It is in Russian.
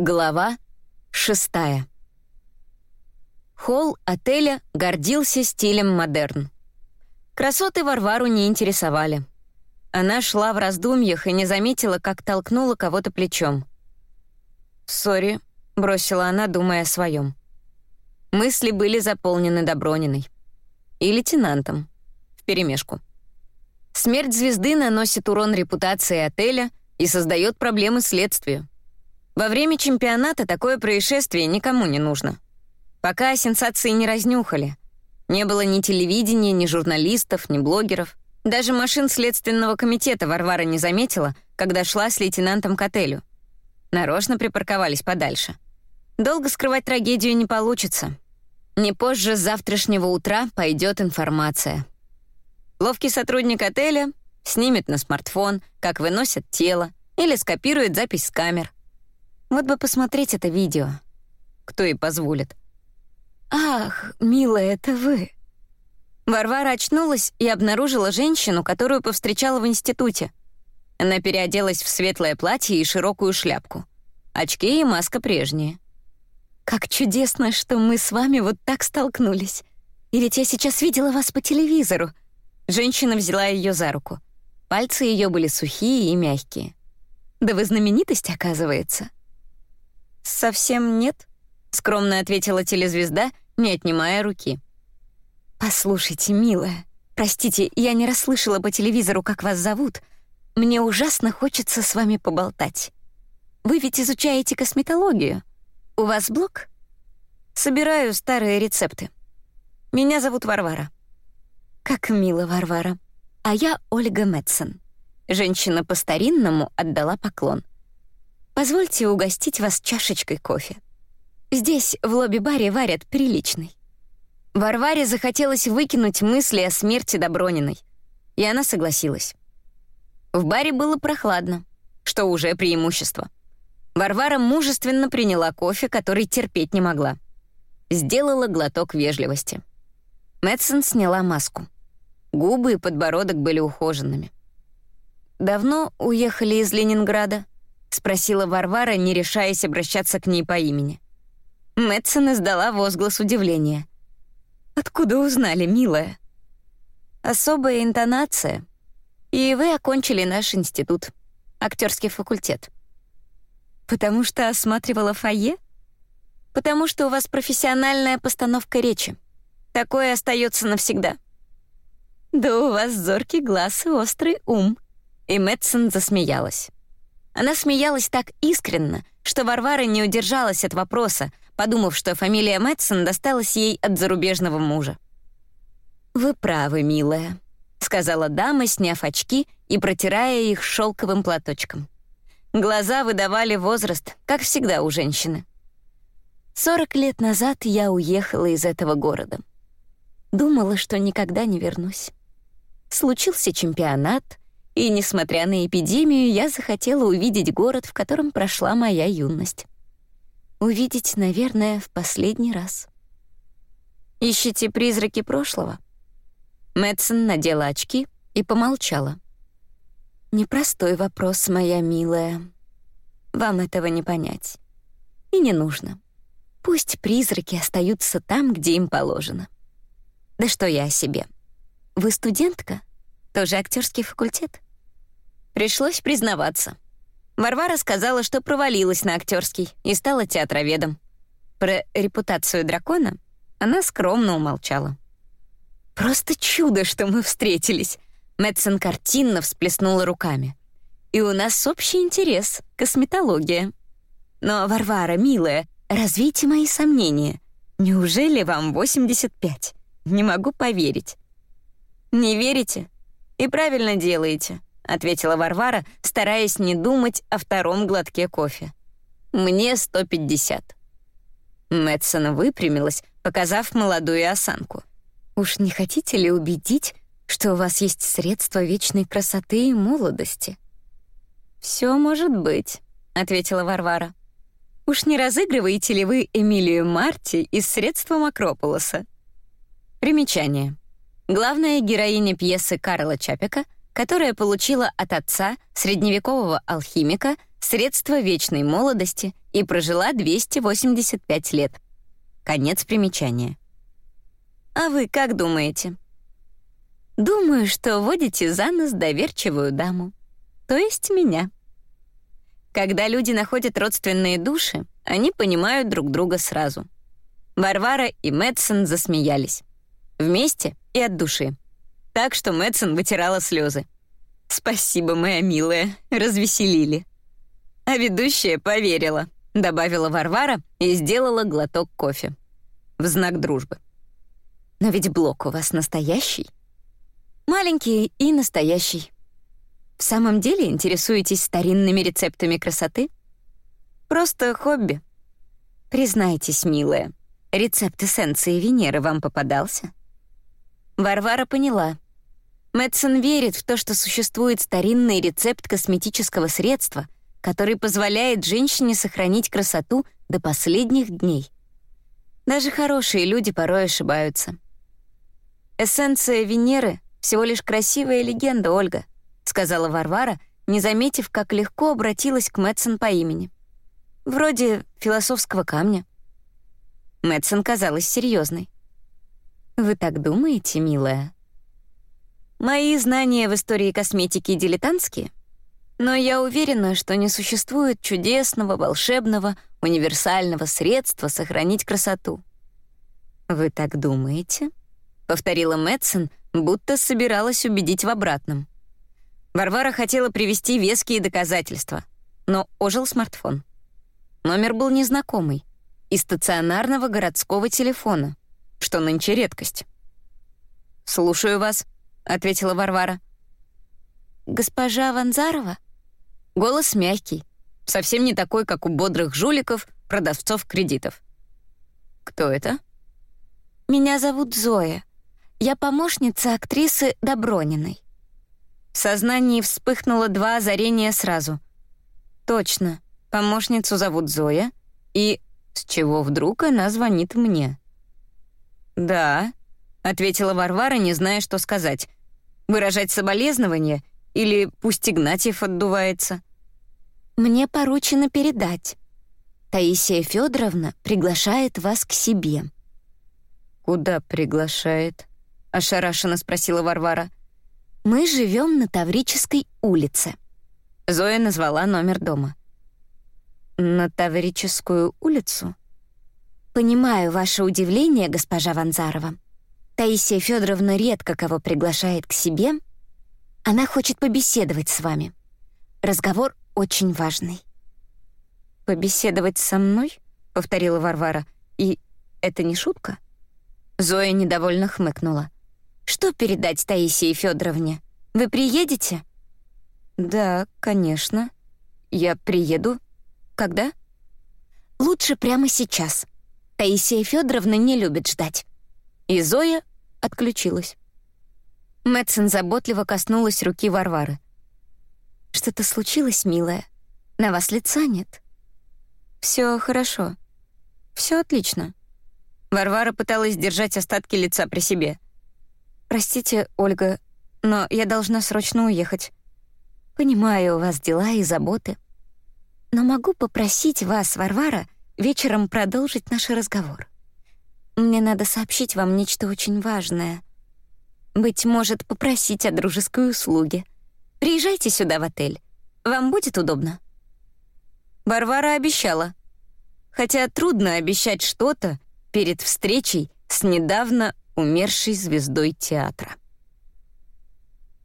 Глава шестая. Холл отеля гордился стилем модерн. Красоты Варвару не интересовали. Она шла в раздумьях и не заметила, как толкнула кого-то плечом. «Sorry», — бросила она, думая о своем. Мысли были заполнены Доброниной. И лейтенантом. Вперемешку. Смерть звезды наносит урон репутации отеля и создает проблемы следствию. Во время чемпионата такое происшествие никому не нужно. Пока сенсации не разнюхали. Не было ни телевидения, ни журналистов, ни блогеров. Даже машин Следственного комитета Варвара не заметила, когда шла с лейтенантом к отелю. Нарочно припарковались подальше. Долго скрывать трагедию не получится. Не позже завтрашнего утра пойдет информация. Ловкий сотрудник отеля снимет на смартфон, как выносят тело, или скопирует запись с камер. Вот бы посмотреть это видео. Кто и позволит. «Ах, милая, это вы!» Варвара очнулась и обнаружила женщину, которую повстречала в институте. Она переоделась в светлое платье и широкую шляпку. Очки и маска прежние. «Как чудесно, что мы с вами вот так столкнулись. И ведь я сейчас видела вас по телевизору». Женщина взяла ее за руку. Пальцы ее были сухие и мягкие. «Да вы знаменитость, оказывается». «Совсем нет», — скромно ответила телезвезда, не отнимая руки. «Послушайте, милая, простите, я не расслышала по телевизору, как вас зовут. Мне ужасно хочется с вами поболтать. Вы ведь изучаете косметологию. У вас блог?» «Собираю старые рецепты. Меня зовут Варвара». «Как мило, Варвара. А я Ольга Мэтсон». Женщина по-старинному отдала поклон. Позвольте угостить вас чашечкой кофе. Здесь, в лобби-баре, варят приличный». Варваре захотелось выкинуть мысли о смерти Доброниной, и она согласилась. В баре было прохладно, что уже преимущество. Варвара мужественно приняла кофе, который терпеть не могла. Сделала глоток вежливости. Мэтсон сняла маску. Губы и подбородок были ухоженными. «Давно уехали из Ленинграда?» — спросила Варвара, не решаясь обращаться к ней по имени. Мэтсон издала возглас удивления. «Откуда узнали, милая?» «Особая интонация. И вы окончили наш институт, актерский факультет». «Потому что осматривала фойе?» «Потому что у вас профессиональная постановка речи. Такое остается навсегда». «Да у вас зоркий глаз и острый ум», и Мэтсон засмеялась. Она смеялась так искренно, что Варвара не удержалась от вопроса, подумав, что фамилия Мэтсон досталась ей от зарубежного мужа. «Вы правы, милая», — сказала дама, сняв очки и протирая их шелковым платочком. Глаза выдавали возраст, как всегда у женщины. «Сорок лет назад я уехала из этого города. Думала, что никогда не вернусь. Случился чемпионат — и, несмотря на эпидемию, я захотела увидеть город, в котором прошла моя юность. Увидеть, наверное, в последний раз. Ищите призраки прошлого? Мэтсон надела очки и помолчала. Непростой вопрос, моя милая. Вам этого не понять. И не нужно. Пусть призраки остаются там, где им положено. Да что я о себе? Вы студентка? Тоже актерский факультет? Пришлось признаваться. Варвара сказала, что провалилась на актерский и стала театроведом. Про репутацию дракона она скромно умолчала. «Просто чудо, что мы встретились!» Мэтсон картинно всплеснула руками. «И у нас общий интерес — косметология. Но, Варвара, милая, развейте мои сомнения. Неужели вам 85? Не могу поверить». «Не верите? И правильно делаете ответила Варвара, стараясь не думать о втором глотке кофе. Мне 150. Мэтсон выпрямилась, показав молодую осанку. Уж не хотите ли убедить, что у вас есть средства вечной красоты и молодости? Все может быть, ответила Варвара. Уж не разыгрываете ли вы Эмилию Марти из средства Акрополоса? Примечание. Главная героиня пьесы Карла Чапика — которая получила от отца, средневекового алхимика, средство вечной молодости и прожила 285 лет. Конец примечания. А вы как думаете? Думаю, что водите за нос доверчивую даму, то есть меня. Когда люди находят родственные души, они понимают друг друга сразу. Варвара и Мэтсон засмеялись. Вместе и от души. Так что Мэтсон вытирала слезы. «Спасибо, моя милая, развеселили». А ведущая поверила, добавила Варвара и сделала глоток кофе. В знак дружбы. Но ведь блок у вас настоящий. Маленький и настоящий. В самом деле интересуетесь старинными рецептами красоты? Просто хобби. Признайтесь, милая, рецепт эссенции Венеры вам попадался? Варвара поняла. Мэтсон верит в то, что существует старинный рецепт косметического средства, который позволяет женщине сохранить красоту до последних дней. Даже хорошие люди порой ошибаются. Эссенция Венеры — всего лишь красивая легенда, Ольга —— сказала Варвара, не заметив, как легко обратилась к Мэтсон по имени. «Вроде философского камня». Мэтсон казалась серьезной. «Вы так думаете, милая?» «Мои знания в истории косметики дилетантские, но я уверена, что не существует чудесного, волшебного, универсального средства сохранить красоту». «Вы так думаете?» — повторила Мэтсон, будто собиралась убедить в обратном. Варвара хотела привести веские доказательства, но ожил смартфон. Номер был незнакомый, из стационарного городского телефона, что нынче редкость. «Слушаю вас», — ответила Варвара. «Госпожа Ванзарова?» Голос мягкий, совсем не такой, как у бодрых жуликов, продавцов кредитов. «Кто это?» «Меня зовут Зоя. Я помощница актрисы Доброниной. В сознании вспыхнуло два озарения сразу. Точно, помощницу зовут Зоя, и с чего вдруг она звонит мне? «Да», — ответила Варвара, не зная, что сказать. «Выражать соболезнование или пусть Игнатьев отдувается?» «Мне поручено передать. Таисия Федоровна приглашает вас к себе». «Куда приглашает?» — ошарашенно спросила Варвара. Мы живем на Таврической улице. Зоя назвала номер дома. На Таврическую улицу? Понимаю ваше удивление, госпожа Ванзарова. Таисия Федоровна редко кого приглашает к себе. Она хочет побеседовать с вами. Разговор очень важный. «Побеседовать со мной?» — повторила Варвара. «И это не шутка?» Зоя недовольно хмыкнула. Что передать Таисии Федоровне? Вы приедете? Да, конечно. Я приеду. Когда? Лучше прямо сейчас. Таисия Федоровна не любит ждать. И Зоя отключилась. Мэтсон заботливо коснулась руки Варвары. «Что-то случилось, милая? На вас лица нет?» Все хорошо. Все отлично». Варвара пыталась держать остатки лица при себе — «Простите, Ольга, но я должна срочно уехать. Понимаю, у вас дела и заботы. Но могу попросить вас, Варвара, вечером продолжить наш разговор. Мне надо сообщить вам нечто очень важное. Быть может, попросить о дружеской услуге. Приезжайте сюда в отель. Вам будет удобно?» Варвара обещала. Хотя трудно обещать что-то перед встречей с недавно умершей звездой театра.